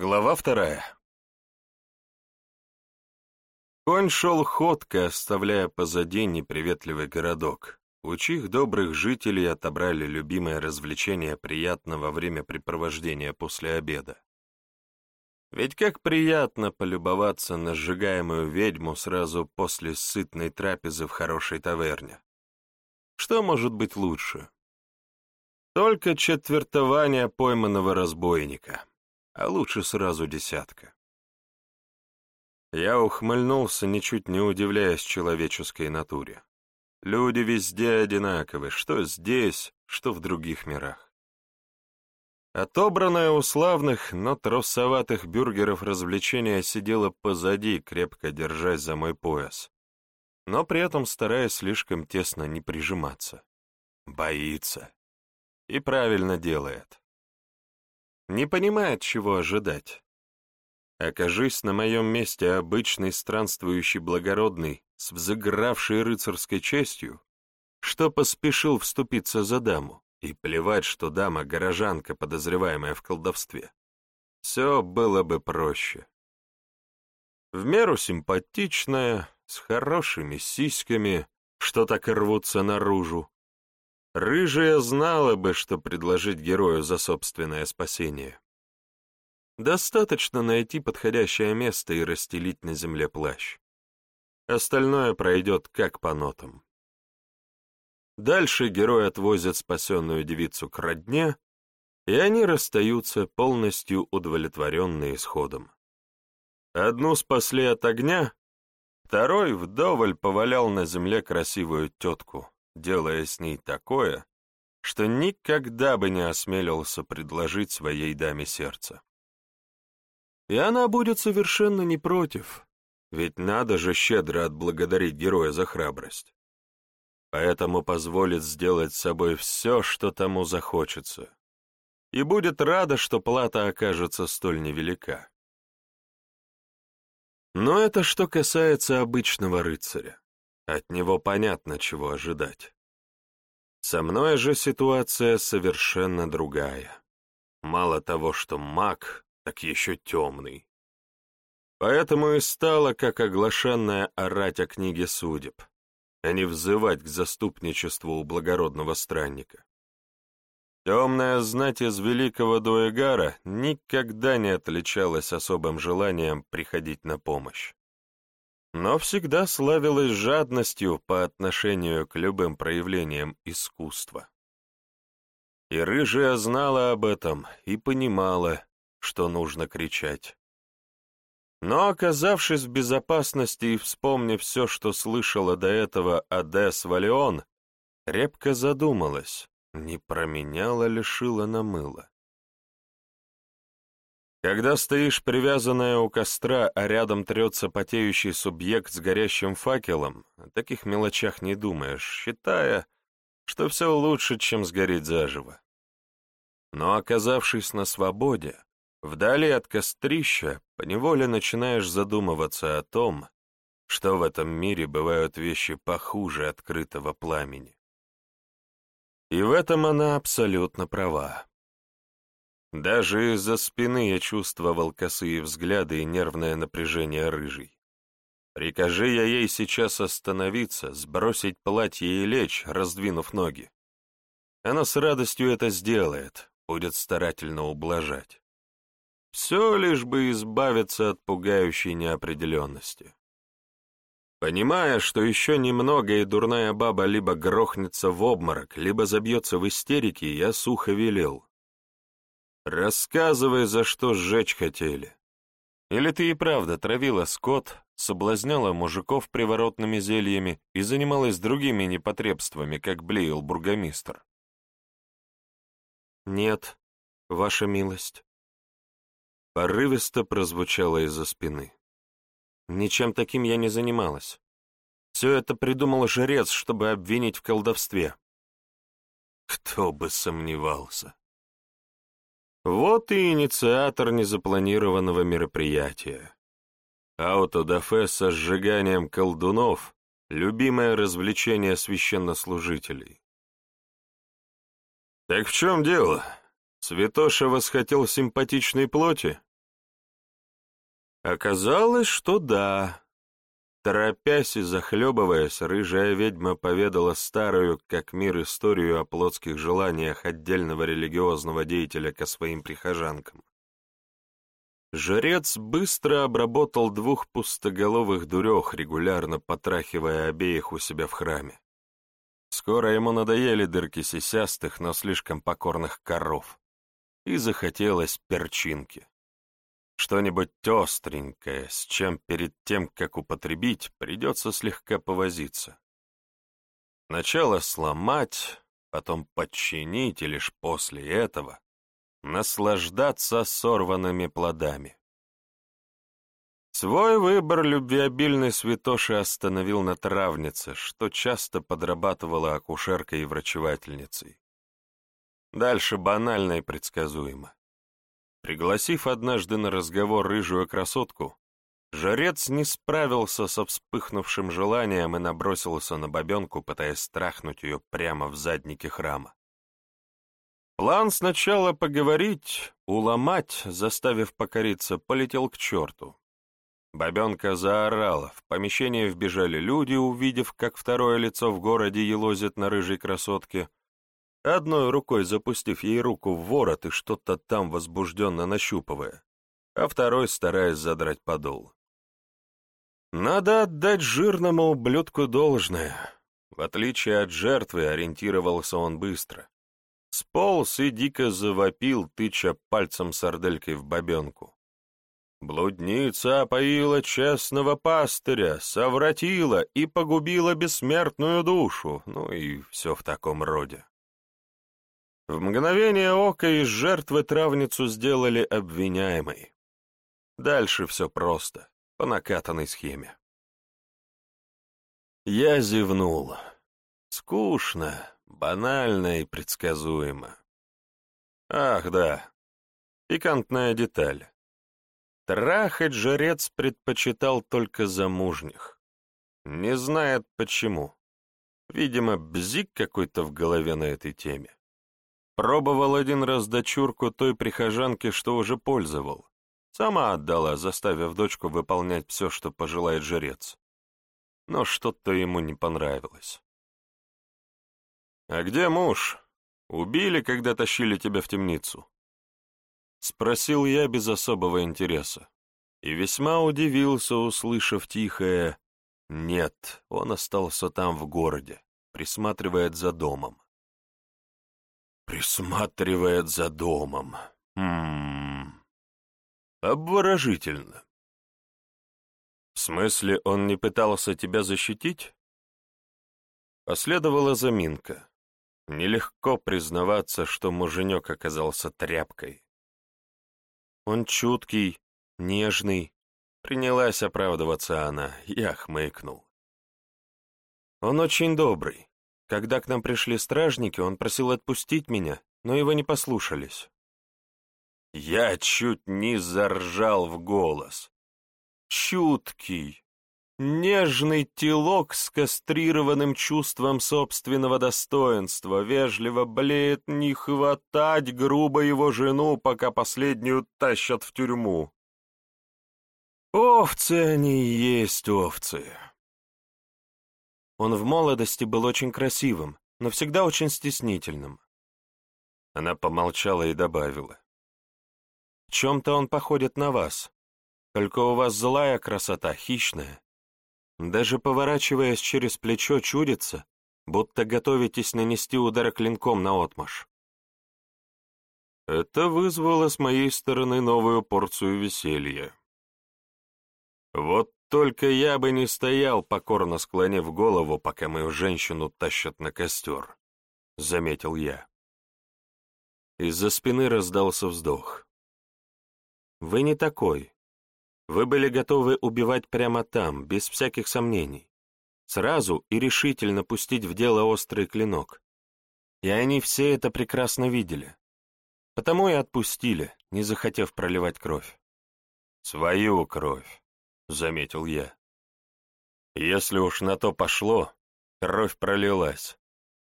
Глава вторая. Конь шел ходко, оставляя позади неприветливый городок, у чьих добрых жителей отобрали любимое развлечение приятного времяпрепровождения после обеда. Ведь как приятно полюбоваться на сжигаемую ведьму сразу после сытной трапезы в хорошей таверне. Что может быть лучше? Только четвертование пойманного разбойника а лучше сразу десятка. Я ухмыльнулся, ничуть не удивляясь человеческой натуре. Люди везде одинаковы, что здесь, что в других мирах. Отобранное у славных, но тросоватых бюргеров развлечение сидело позади, крепко держась за мой пояс, но при этом стараясь слишком тесно не прижиматься. Боится. И правильно делает не понимает, чего ожидать. Окажись на моем месте обычный странствующий благородный с взыгравшей рыцарской честью, что поспешил вступиться за даму, и плевать, что дама — горожанка, подозреваемая в колдовстве. Все было бы проще. В меру симпатичная, с хорошими сиськами, что так и рвутся наружу, Рыжая знала бы, что предложить герою за собственное спасение. Достаточно найти подходящее место и расстелить на земле плащ. Остальное пройдет как по нотам. Дальше герой отвозит спасенную девицу к родне, и они расстаются, полностью удовлетворенные исходом. Одну спасли от огня, второй вдоволь повалял на земле красивую тетку, делая с ней такое, что никогда бы не осмелился предложить своей даме сердце. И она будет совершенно не против, ведь надо же щедро отблагодарить героя за храбрость. Поэтому позволит сделать с собой все, что тому захочется, и будет рада, что плата окажется столь невелика. Но это что касается обычного рыцаря. От него понятно, чего ожидать. Со мной же ситуация совершенно другая. Мало того, что маг, так еще темный. Поэтому и стало, как оглашенная орать о книге судеб, а не взывать к заступничеству у благородного странника. Темная знать из великого Дуэгара никогда не отличалась особым желанием приходить на помощь но всегда славилась жадностью по отношению к любым проявлениям искусства. И рыжая знала об этом и понимала, что нужно кричать. Но, оказавшись в безопасности и вспомнив все, что слышала до этого Адес Валион, крепко задумалась, не променяла ли шила на мыло. Когда стоишь привязанная у костра, а рядом трется потеющий субъект с горящим факелом, о таких мелочах не думаешь, считая, что все лучше, чем сгореть заживо. Но оказавшись на свободе, вдали от кострища, поневоле начинаешь задумываться о том, что в этом мире бывают вещи похуже открытого пламени. И в этом она абсолютно права. Даже из-за спины я чувствовал косые взгляды и нервное напряжение рыжей. Прикажи я ей сейчас остановиться, сбросить платье и лечь, раздвинув ноги. Она с радостью это сделает, будет старательно ублажать. Все лишь бы избавиться от пугающей неопределенности. Понимая, что еще немного и дурная баба либо грохнется в обморок, либо забьется в истерике, я сухо велел. Рассказывай, за что сжечь хотели. Или ты и правда травила скот, соблазняла мужиков приворотными зельями и занималась другими непотребствами, как блеял бургомистр? Нет, ваша милость. Порывисто прозвучало из-за спины. Ничем таким я не занималась. Все это придумал жрец, чтобы обвинить в колдовстве. Кто бы сомневался. Вот и инициатор незапланированного мероприятия. Аутодафе со сжиганием колдунов — любимое развлечение священнослужителей. «Так в чем дело? Святоша восхотел симпатичной плоти?» Оказалось, что да. Торопясь и захлебываясь, рыжая ведьма поведала старую, как мир, историю о плотских желаниях отдельного религиозного деятеля ко своим прихожанкам. Жрец быстро обработал двух пустоголовых дурех, регулярно потрахивая обеих у себя в храме. Скоро ему надоели дырки сисястых, но слишком покорных коров, и захотелось перчинки. Что-нибудь остренькое, с чем перед тем, как употребить, придется слегка повозиться. Сначала сломать, потом подчинить, и лишь после этого наслаждаться сорванными плодами. Свой выбор любвеобильный святоши остановил на травнице, что часто подрабатывала акушеркой и врачевательницей. Дальше банально и предсказуемо. Пригласив однажды на разговор рыжую красотку, жрец не справился со вспыхнувшим желанием и набросился на бабенку, пытаясь страхнуть ее прямо в заднике храма. План сначала поговорить, уломать, заставив покориться, полетел к черту. Бабенка заорала, в помещение вбежали люди, увидев, как второе лицо в городе елозит на рыжей красотке, одной рукой запустив ей руку в ворот и что-то там возбужденно нащупывая, а второй стараясь задрать подол. Надо отдать жирному ублюдку должное. В отличие от жертвы, ориентировался он быстро. Сполз и дико завопил, тыча пальцем сарделькой в бабенку. Блудница опоила честного пастыря, совратила и погубила бессмертную душу, ну и все в таком роде. В мгновение ока из жертвы травницу сделали обвиняемой. Дальше все просто, по накатанной схеме. Я зевнул. Скучно, банально и предсказуемо. Ах, да, пикантная деталь. Трахать жрец предпочитал только замужних. Не знает почему. Видимо, бзик какой-то в голове на этой теме. Пробовал один раз дочурку той прихожанки, что уже пользовал. Сама отдала, заставив дочку выполнять все, что пожелает жрец. Но что-то ему не понравилось. «А где муж? Убили, когда тащили тебя в темницу?» Спросил я без особого интереса. И весьма удивился, услышав тихое «Нет, он остался там, в городе, присматривает за домом». «Присматривает за домом. Ммм... Обворожительно». «В смысле, он не пытался тебя защитить?» Последовала заминка. Нелегко признаваться, что муженек оказался тряпкой. Он чуткий, нежный. Принялась оправдываться она, я хмыкнул. Он очень добрый. Когда к нам пришли стражники, он просил отпустить меня, но его не послушались. Я чуть не заржал в голос. Чуткий, Нежный телок с кастрированным чувством собственного достоинства вежливо блеет не хватать грубо его жену, пока последнюю тащат в тюрьму. Овцы они есть овцы. Он в молодости был очень красивым, но всегда очень стеснительным. Она помолчала и добавила. В чем-то он походит на вас, только у вас злая красота, хищная. Даже поворачиваясь через плечо, чудится, будто готовитесь нанести удар клинком на отмаш. Это вызвало с моей стороны новую порцию веселья. Вот только я бы не стоял, покорно склонив голову, пока мою женщину тащат на костер, — заметил я. Из-за спины раздался вздох. «Вы не такой. Вы были готовы убивать прямо там, без всяких сомнений. Сразу и решительно пустить в дело острый клинок. И они все это прекрасно видели. Потому и отпустили, не захотев проливать кровь. «Свою кровь», — заметил я. «Если уж на то пошло, кровь пролилась.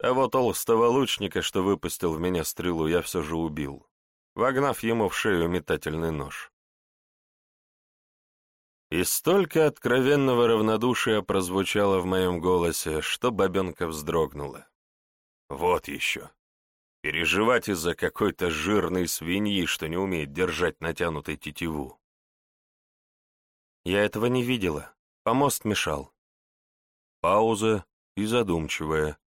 А вот толстого лучника, что выпустил в меня стрелу, я все же убил, вогнав ему в шею метательный нож. И столько откровенного равнодушия прозвучало в моем голосе, что бабенка вздрогнула. Вот еще. Переживать из-за какой-то жирной свиньи, что не умеет держать натянутой тетиву. Я этого не видела. Помост мешал. Пауза и задумчивая.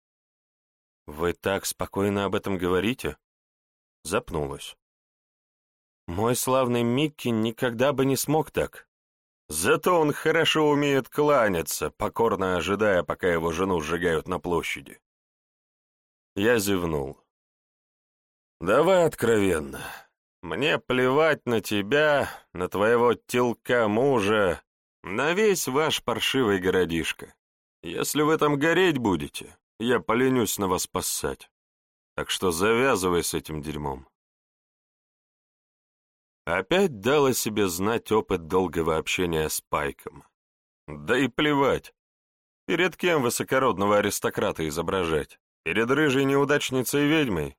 «Вы так спокойно об этом говорите?» Запнулась. «Мой славный Микки никогда бы не смог так. Зато он хорошо умеет кланяться, покорно ожидая, пока его жену сжигают на площади». Я зевнул. «Давай откровенно. Мне плевать на тебя, на твоего телка мужа, на весь ваш паршивый городишко. Если вы там гореть будете, я поленюсь на вас поссать. Так что завязывай с этим дерьмом. Опять дал о себе знать опыт долгого общения с Пайком. Да и плевать. Перед кем высокородного аристократа изображать? Перед рыжей неудачницей-ведьмой?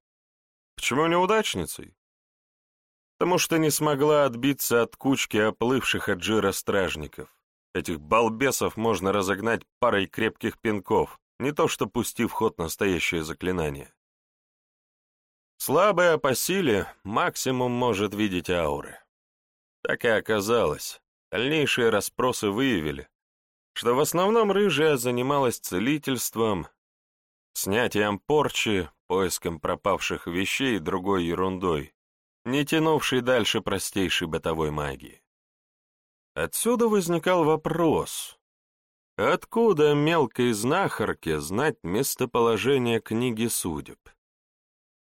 Почему неудачницей? Потому что не смогла отбиться от кучки оплывших от жира стражников. Этих балбесов можно разогнать парой крепких пинков, не то что пустив ход настоящее заклинание. Слабая по силе максимум может видеть ауры. Так и оказалось. Дальнейшие расспросы выявили, что в основном рыжая занималась целительством, снятием порчи, поиском пропавших вещей и другой ерундой, не тянувшей дальше простейшей бытовой магии. Отсюда возникал вопрос, откуда мелкой знахарке знать местоположение книги судеб?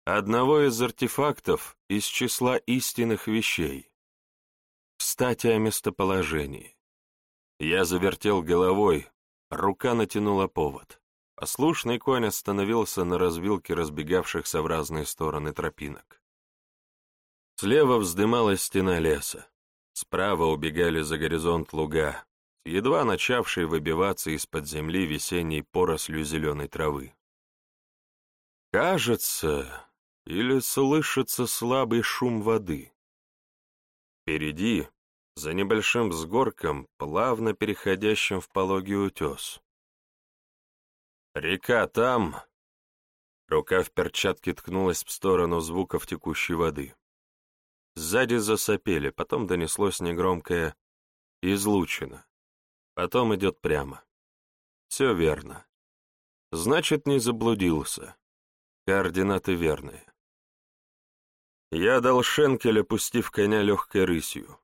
Одного из артефактов из числа истинных вещей. Кстати, о местоположении. Я завертел головой, рука натянула повод. Послушный конь остановился на развилке разбегавшихся в разные стороны тропинок. Слева вздымалась стена леса. Справа убегали за горизонт луга, едва начавшие выбиваться из-под земли весенней порослью зеленой травы. Кажется, или слышится слабый шум воды. Впереди, за небольшим взгорком, плавно переходящим в пологий утес. Река там... Рука в перчатке ткнулась в сторону звуков текущей воды. Сзади засопели, потом донеслось негромкое «излучено». Потом идет прямо. Все верно. Значит, не заблудился. Координаты верные. Я дал шенкель, опустив коня легкой рысью.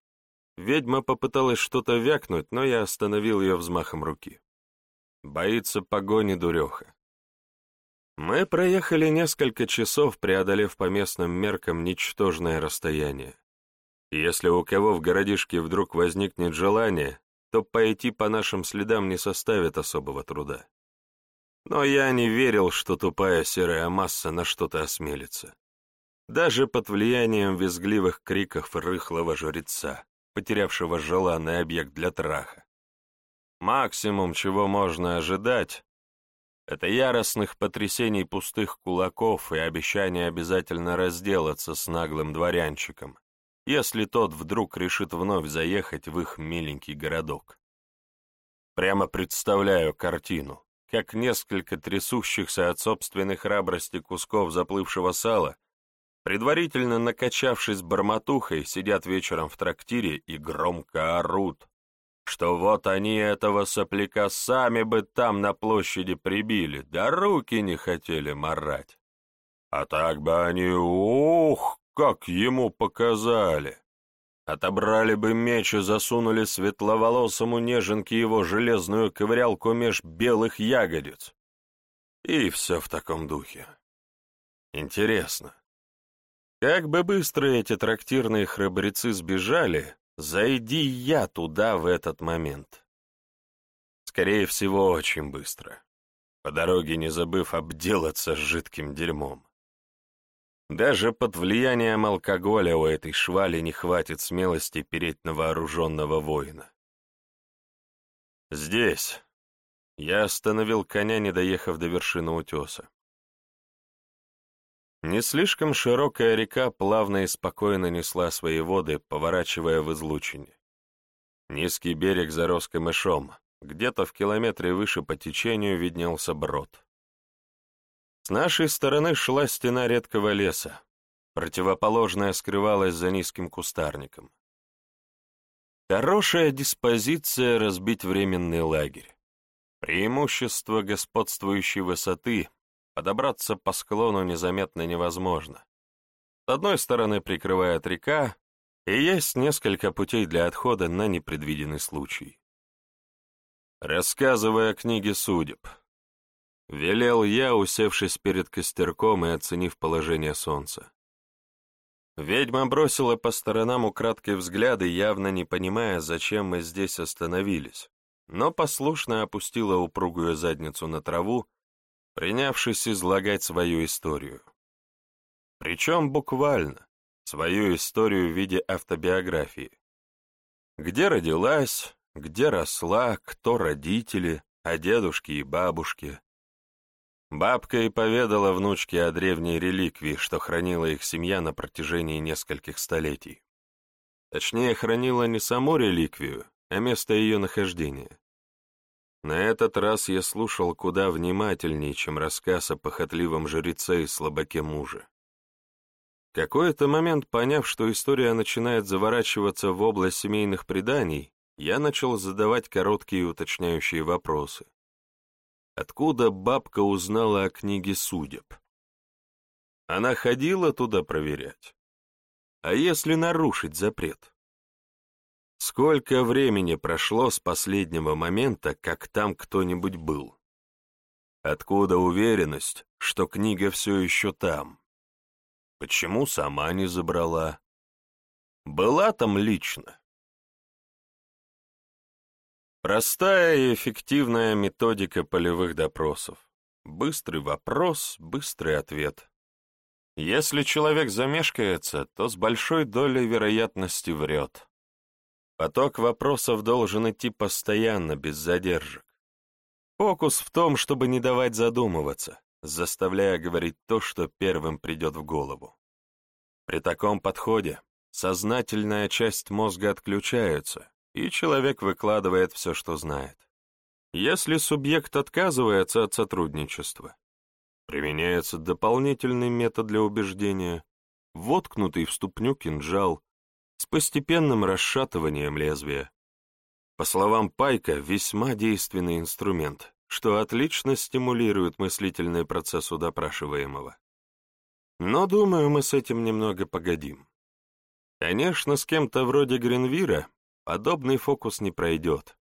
Ведьма попыталась что-то вякнуть, но я остановил ее взмахом руки. Боится погони дуреха. Мы проехали несколько часов, преодолев по местным меркам ничтожное расстояние. Если у кого в городишке вдруг возникнет желание, то пойти по нашим следам не составит особого труда. Но я не верил, что тупая серая масса на что-то осмелится. Даже под влиянием визгливых криков рыхлого жреца, потерявшего желанный объект для траха. Максимум, чего можно ожидать, это яростных потрясений пустых кулаков и обещания обязательно разделаться с наглым дворянчиком, если тот вдруг решит вновь заехать в их миленький городок. Прямо представляю картину, как несколько трясущихся от собственной храбрости кусков заплывшего сала, предварительно накачавшись бормотухой, сидят вечером в трактире и громко орут, что вот они этого сопляка сами бы там на площади прибили, да руки не хотели марать. А так бы они, ух, как ему показали. Отобрали бы меч и засунули светловолосому неженке его железную ковырялку меж белых ягодиц. И все в таком духе. Интересно, как бы быстро эти трактирные храбрецы сбежали, Зайди я туда в этот момент. Скорее всего, очень быстро. По дороге не забыв обделаться жидким дерьмом. Даже под влиянием алкоголя у этой швали не хватит смелости переть на вооруженного воина. Здесь. Я остановил коня, не доехав до вершины утеса. Не слишком широкая река плавно и спокойно несла свои воды, поворачивая в излучине. Низкий берег зарос камышом, где-то в километре выше по течению виднелся брод. С нашей стороны шла стена редкого леса, противоположная скрывалась за низким кустарником. Хорошая диспозиция разбить временный лагерь. Преимущество господствующей высоты — подобраться по склону незаметно невозможно. С одной стороны прикрывает река, и есть несколько путей для отхода на непредвиденный случай. Рассказывая о книге судеб, велел я, усевшись перед костерком и оценив положение солнца. Ведьма бросила по сторонам украдкой взгляды, явно не понимая, зачем мы здесь остановились, но послушно опустила упругую задницу на траву, принявшись излагать свою историю. Причем буквально свою историю в виде автобиографии. Где родилась, где росла, кто родители, а дедушки и бабушки. Бабка и поведала внучке о древней реликвии, что хранила их семья на протяжении нескольких столетий. Точнее, хранила не саму реликвию, а место ее нахождения. На этот раз я слушал куда внимательнее, чем рассказ о похотливом жреце и слабаке мужа какой-то момент, поняв, что история начинает заворачиваться в область семейных преданий, я начал задавать короткие уточняющие вопросы. Откуда бабка узнала о книге судеб? Она ходила туда проверять? А если нарушить запрет? Сколько времени прошло с последнего момента, как там кто-нибудь был? Откуда уверенность, что книга все еще там? Почему сама не забрала? Была там лично. Простая и эффективная методика полевых допросов. Быстрый вопрос, быстрый ответ. Если человек замешкается, то с большой долей вероятности врет. Поток вопросов должен идти постоянно, без задержек. Фокус в том, чтобы не давать задумываться, заставляя говорить то, что первым придет в голову. При таком подходе сознательная часть мозга отключается, и человек выкладывает все, что знает. Если субъект отказывается от сотрудничества, применяется дополнительный метод для убеждения, воткнутый в ступню кинжал с постепенным расшатыванием лезвия. По словам Пайка, весьма действенный инструмент, что отлично стимулирует мыслительный процесс у допрашиваемого. Но, думаю, мы с этим немного погодим. Конечно, с кем-то вроде Гринвира подобный фокус не пройдет.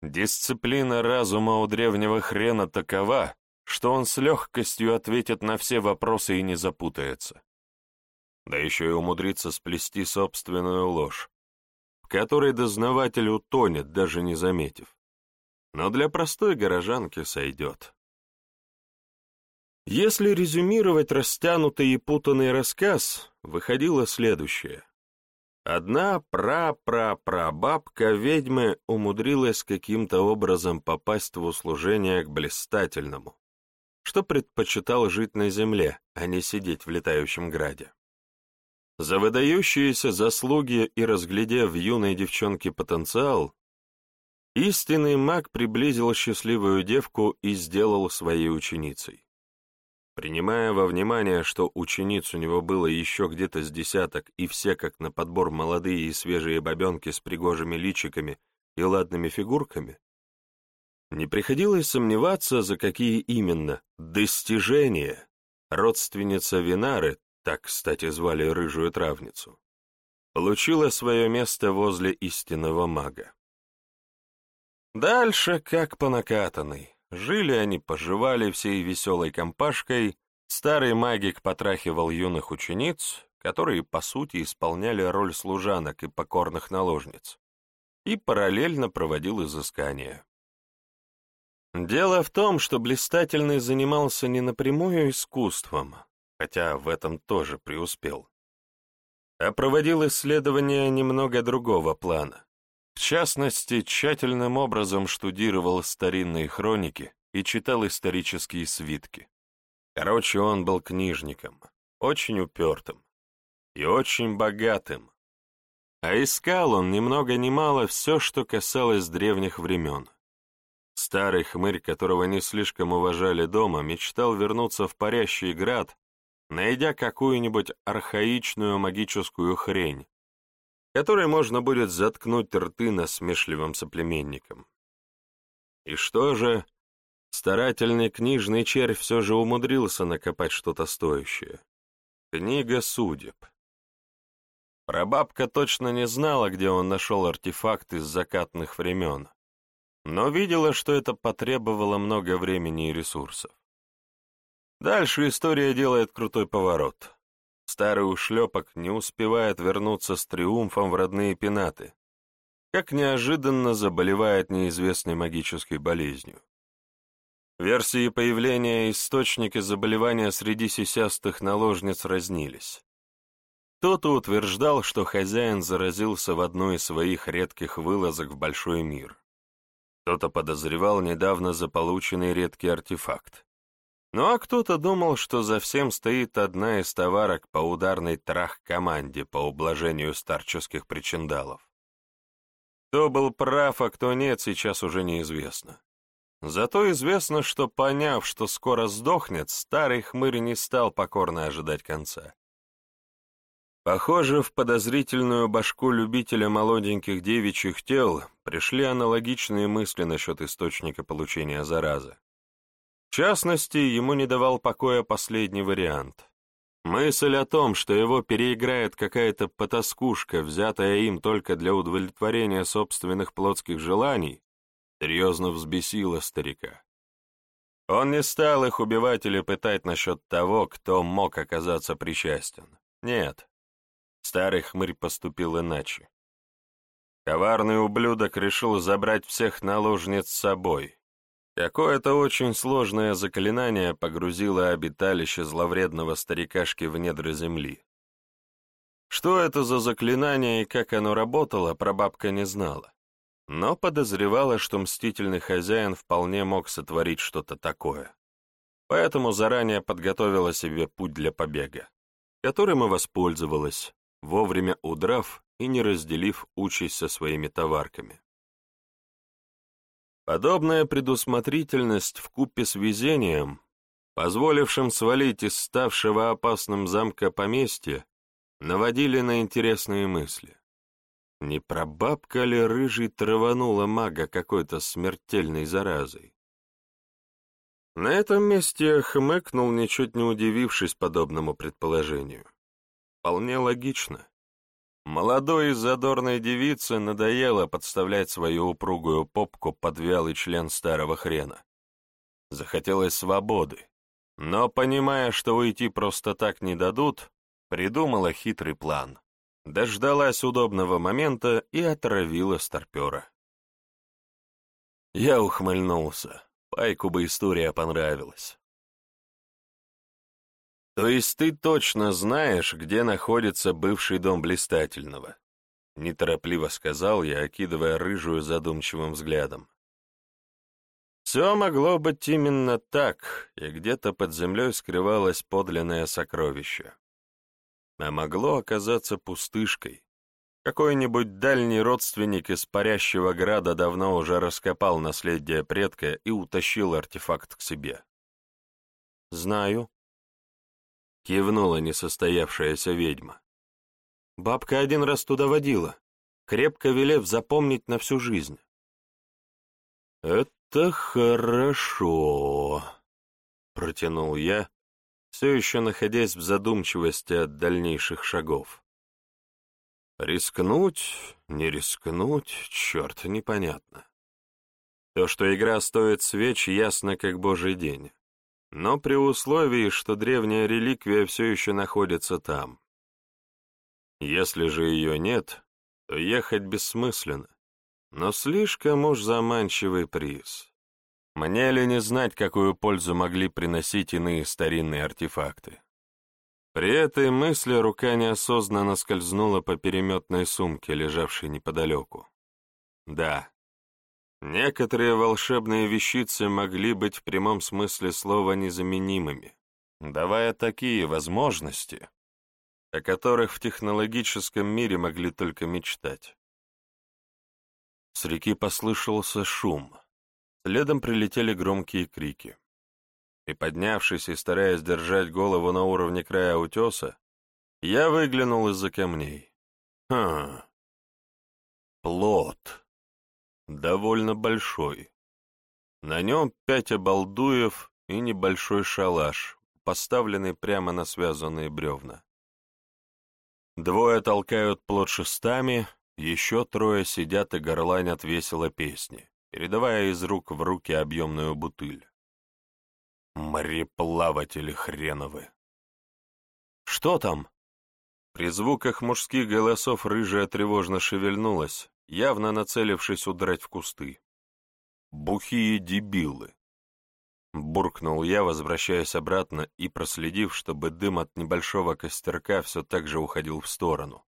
Дисциплина разума у древнего хрена такова, что он с легкостью ответит на все вопросы и не запутается. Да еще и умудрится сплести собственную ложь, в которой дознаватель утонет, даже не заметив но для простой горожанки сойдет. Если резюмировать растянутый и путанный рассказ, выходило следующее. Одна пра-пра-прабабка ведьмы умудрилась каким-то образом попасть в услужение к блистательному, что предпочитал жить на земле, а не сидеть в летающем граде. За выдающиеся заслуги и разглядев в юной девчонке потенциал, Истинный маг приблизил счастливую девку и сделал своей ученицей. Принимая во внимание, что учениц у него было еще где-то с десяток, и все как на подбор молодые и свежие бабенки с пригожими личиками и ладными фигурками, не приходилось сомневаться, за какие именно достижения родственница Винары, так, кстати, звали рыжую травницу, получила свое место возле истинного мага. Дальше как по накатанной. Жили они, поживали всей веселой компашкой, старый магик потрахивал юных учениц, которые, по сути, исполняли роль служанок и покорных наложниц, и параллельно проводил изыскания. Дело в том, что Блистательный занимался не напрямую искусством, хотя в этом тоже преуспел, а проводил исследования немного другого плана. В частности, тщательным образом штудировал старинные хроники и читал исторические свитки. Короче, он был книжником, очень упертым и очень богатым. А искал он ни много ни мало все, что касалось древних времен. Старый хмырь, которого не слишком уважали дома, мечтал вернуться в парящий град, найдя какую-нибудь архаичную магическую хрень, которой можно будет заткнуть рты насмешливым соплеменникам. И что же, старательный книжный червь все же умудрился накопать что-то стоящее. Книга судеб. Прабабка точно не знала, где он нашел артефакт из закатных времен, но видела, что это потребовало много времени и ресурсов. Дальше история делает крутой поворот. Старый ушлепок не успевает вернуться с триумфом в родные пенаты, как неожиданно заболевает неизвестной магической болезнью. Версии появления источника заболевания среди сисястых наложниц разнились. Кто-то утверждал, что хозяин заразился в одной из своих редких вылазок в большой мир. Кто-то подозревал недавно заполученный редкий артефакт. Ну а кто-то думал, что за всем стоит одна из товарок по ударной трах-команде по ублажению старческих причиндалов. Кто был прав, а кто нет, сейчас уже неизвестно. Зато известно, что, поняв, что скоро сдохнет, старый хмырь не стал покорно ожидать конца. Похоже, в подозрительную башку любителя молоденьких девичьих тел пришли аналогичные мысли насчет источника получения заразы. В частности, ему не давал покоя последний вариант. Мысль о том, что его переиграет какая-то потаскушка, взятая им только для удовлетворения собственных плотских желаний, серьезно взбесила старика. Он не стал их убивать или пытать насчет того, кто мог оказаться причастен. Нет, старый хмырь поступил иначе. Коварный ублюдок решил забрать всех наложниц с собой, Какое-то очень сложное заклинание погрузило обиталище зловредного старикашки в недра земли. Что это за заклинание и как оно работало, прабабка не знала, но подозревала, что мстительный хозяин вполне мог сотворить что-то такое. Поэтому заранее подготовила себе путь для побега, которым и воспользовалась, вовремя удрав и не разделив участь со своими товарками. Подобная предусмотрительность в купе с везением, позволившим свалить из ставшего опасным замка поместья, наводили на интересные мысли. Не прабабка ли рыжий траванула мага какой-то смертельной заразой? На этом месте я хмыкнул, ничуть не удивившись подобному предположению. Вполне логично. Молодой и задорной девице надоело подставлять свою упругую попку под вялый член старого хрена. Захотелось свободы, но, понимая, что уйти просто так не дадут, придумала хитрый план. Дождалась удобного момента и отравила старпера. Я ухмыльнулся. Пайку бы история понравилась. «То есть ты точно знаешь, где находится бывший дом Блистательного?» — неторопливо сказал я, окидывая рыжую задумчивым взглядом. Все могло быть именно так, и где-то под землей скрывалось подлинное сокровище. А могло оказаться пустышкой. Какой-нибудь дальний родственник из парящего града давно уже раскопал наследие предка и утащил артефакт к себе. «Знаю», — кивнула несостоявшаяся ведьма. Бабка один раз туда водила, крепко велев запомнить на всю жизнь. «Это хорошо», — протянул я, все еще находясь в задумчивости от дальнейших шагов. Рискнуть, не рискнуть, черт, непонятно. То, что игра стоит свеч, ясно как божий день но при условии, что древняя реликвия все еще находится там. Если же ее нет, то ехать бессмысленно, но слишком уж заманчивый приз. Мне ли не знать, какую пользу могли приносить иные старинные артефакты? При этой мысли рука неосознанно скользнула по переметной сумке, лежавшей неподалеку. Да, Некоторые волшебные вещицы могли быть в прямом смысле слова незаменимыми. Давая такие возможности, о которых в технологическом мире могли только мечтать. С реки послышался шум. Следом прилетели громкие крики. И, поднявшись и стараясь держать голову на уровне края утеса, я выглянул из-за камней. Хм. Плот. Довольно большой. На нем пять обалдуев и небольшой шалаш, поставленный прямо на связанные бревна. Двое толкают плот шестами, еще трое сидят и горланят весело песни, передавая из рук в руки объемную бутыль. Мореплаватели хреновы. «Что там?» При звуках мужских голосов рыжая тревожно шевельнулась, явно нацелившись удрать в кусты. «Бухие дебилы!» Буркнул я, возвращаясь обратно и проследив, чтобы дым от небольшого костерка все так же уходил в сторону,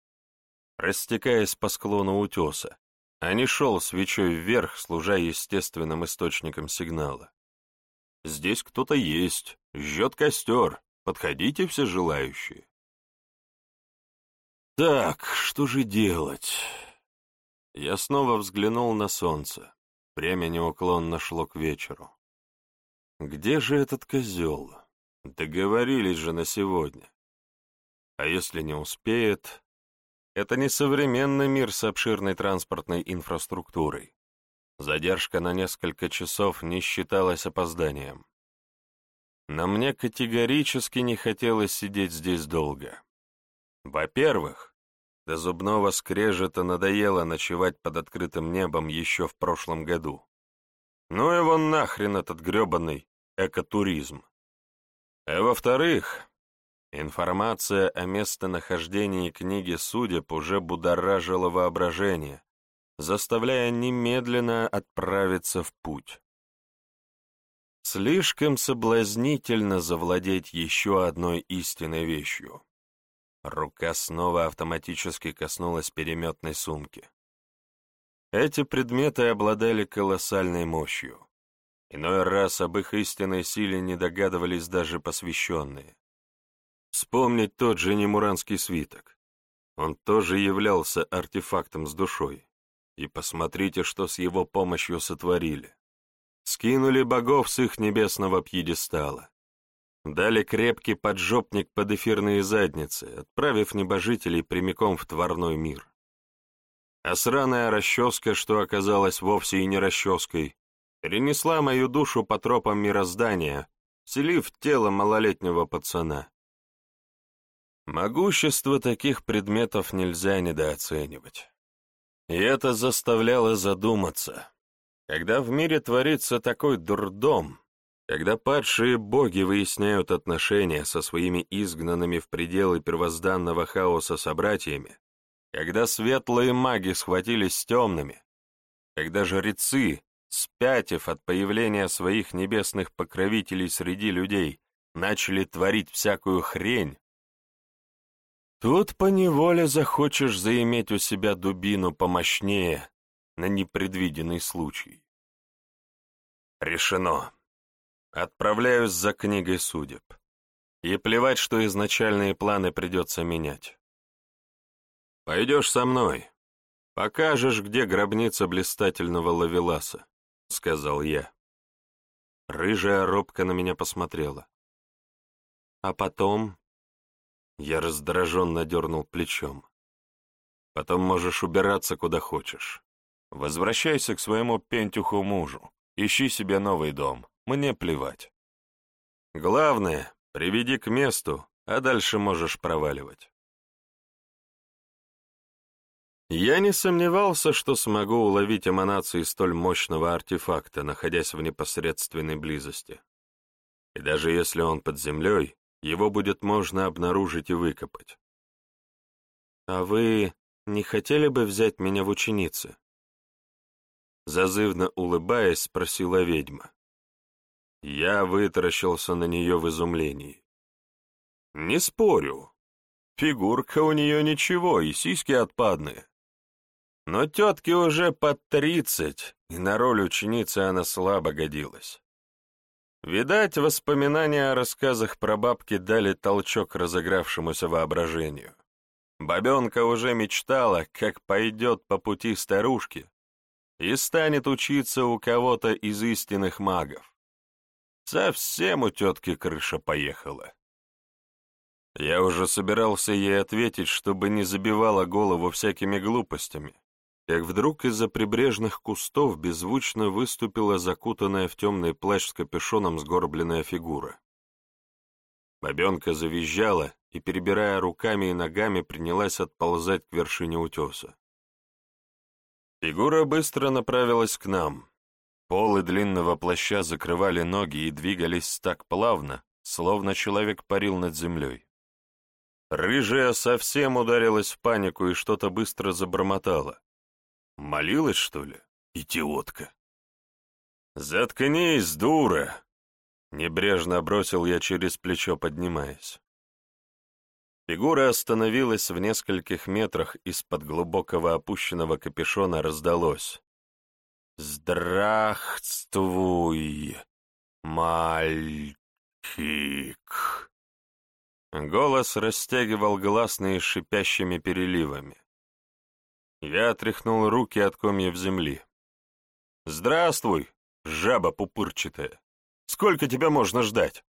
растекаясь по склону утеса, а не шел свечой вверх, служа естественным источником сигнала. «Здесь кто-то есть, жжет костер, подходите все желающие». «Так, что же делать?» Я снова взглянул на солнце. Время неуклонно шло к вечеру. Где же этот козел? Договорились же на сегодня. А если не успеет? Это не современный мир с обширной транспортной инфраструктурой. Задержка на несколько часов не считалась опозданием. Но мне категорически не хотелось сидеть здесь долго. Во-первых, до зубного скрежета надоело ночевать под открытым небом еще в прошлом году. Ну его нахрен этот гребаный экотуризм. А во-вторых, информация о местонахождении книги судеб уже будоражила воображение, заставляя немедленно отправиться в путь. Слишком соблазнительно завладеть еще одной истинной вещью. Рука снова автоматически коснулась переметной сумки. Эти предметы обладали колоссальной мощью. Иной раз об их истинной силе не догадывались даже посвященные. Вспомнить тот же немуранский свиток. Он тоже являлся артефактом с душой. И посмотрите, что с его помощью сотворили. Скинули богов с их небесного пьедестала. Дали крепкий поджопник под эфирные задницы, отправив небожителей прямиком в тварной мир. А сраная расческа, что оказалась вовсе и не расческой, перенесла мою душу по тропам мироздания, селив тело малолетнего пацана. Могущество таких предметов нельзя недооценивать. И это заставляло задуматься. Когда в мире творится такой дурдом, когда падшие боги выясняют отношения со своими изгнанными в пределы первозданного хаоса собратьями, когда светлые маги схватились с темными, когда жрецы, спятив от появления своих небесных покровителей среди людей, начали творить всякую хрень, тут поневоле захочешь заиметь у себя дубину помощнее на непредвиденный случай. Решено. Отправляюсь за книгой судеб. И плевать, что изначальные планы придется менять. Пойдешь со мной. Покажешь, где гробница блистательного лавеласа. — сказал я. Рыжая робко на меня посмотрела. А потом... Я раздраженно дернул плечом. Потом можешь убираться куда хочешь. Возвращайся к своему пентюху мужу. Ищи себе новый дом. Мне плевать. Главное, приведи к месту, а дальше можешь проваливать. Я не сомневался, что смогу уловить эманации столь мощного артефакта, находясь в непосредственной близости. И даже если он под землей, его будет можно обнаружить и выкопать. «А вы не хотели бы взять меня в ученицы?» Зазывно улыбаясь, спросила ведьма. Я вытаращился на нее в изумлении. «Не спорю. Фигурка у нее ничего, и сиськи отпадные. Но тетке уже под тридцать, и на роль ученицы она слабо годилась. Видать, воспоминания о рассказах про бабки дали толчок разыгравшемуся воображению. Бабенка уже мечтала, как пойдет по пути старушки и станет учиться у кого-то из истинных магов. Совсем у тетки крыша поехала. Я уже собирался ей ответить, чтобы не забивала голову всякими глупостями, как вдруг из-за прибрежных кустов беззвучно выступила закутанная в темный плащ с капюшоном сгорбленная фигура. Бабенка завизжала и, перебирая руками и ногами, принялась отползать к вершине утеса. Фигура быстро направилась к нам. Полы длинного плаща закрывали ноги и двигались так плавно, словно человек парил над землей. Рыжая совсем ударилась в панику и что-то быстро забормотала. Молилась, что ли? Идиотка. «Заткнись, дура!» Небрежно бросил я через плечо, поднимаясь. Фигура остановилась в нескольких метрах из-под глубокого опущенного капюшона раздалось. «Здравствуй, мальчик!» Голос растягивал гласные шипящими переливами. Я отряхнул руки от комьев земли. «Здравствуй, жаба пупырчатая! Сколько тебя можно ждать?»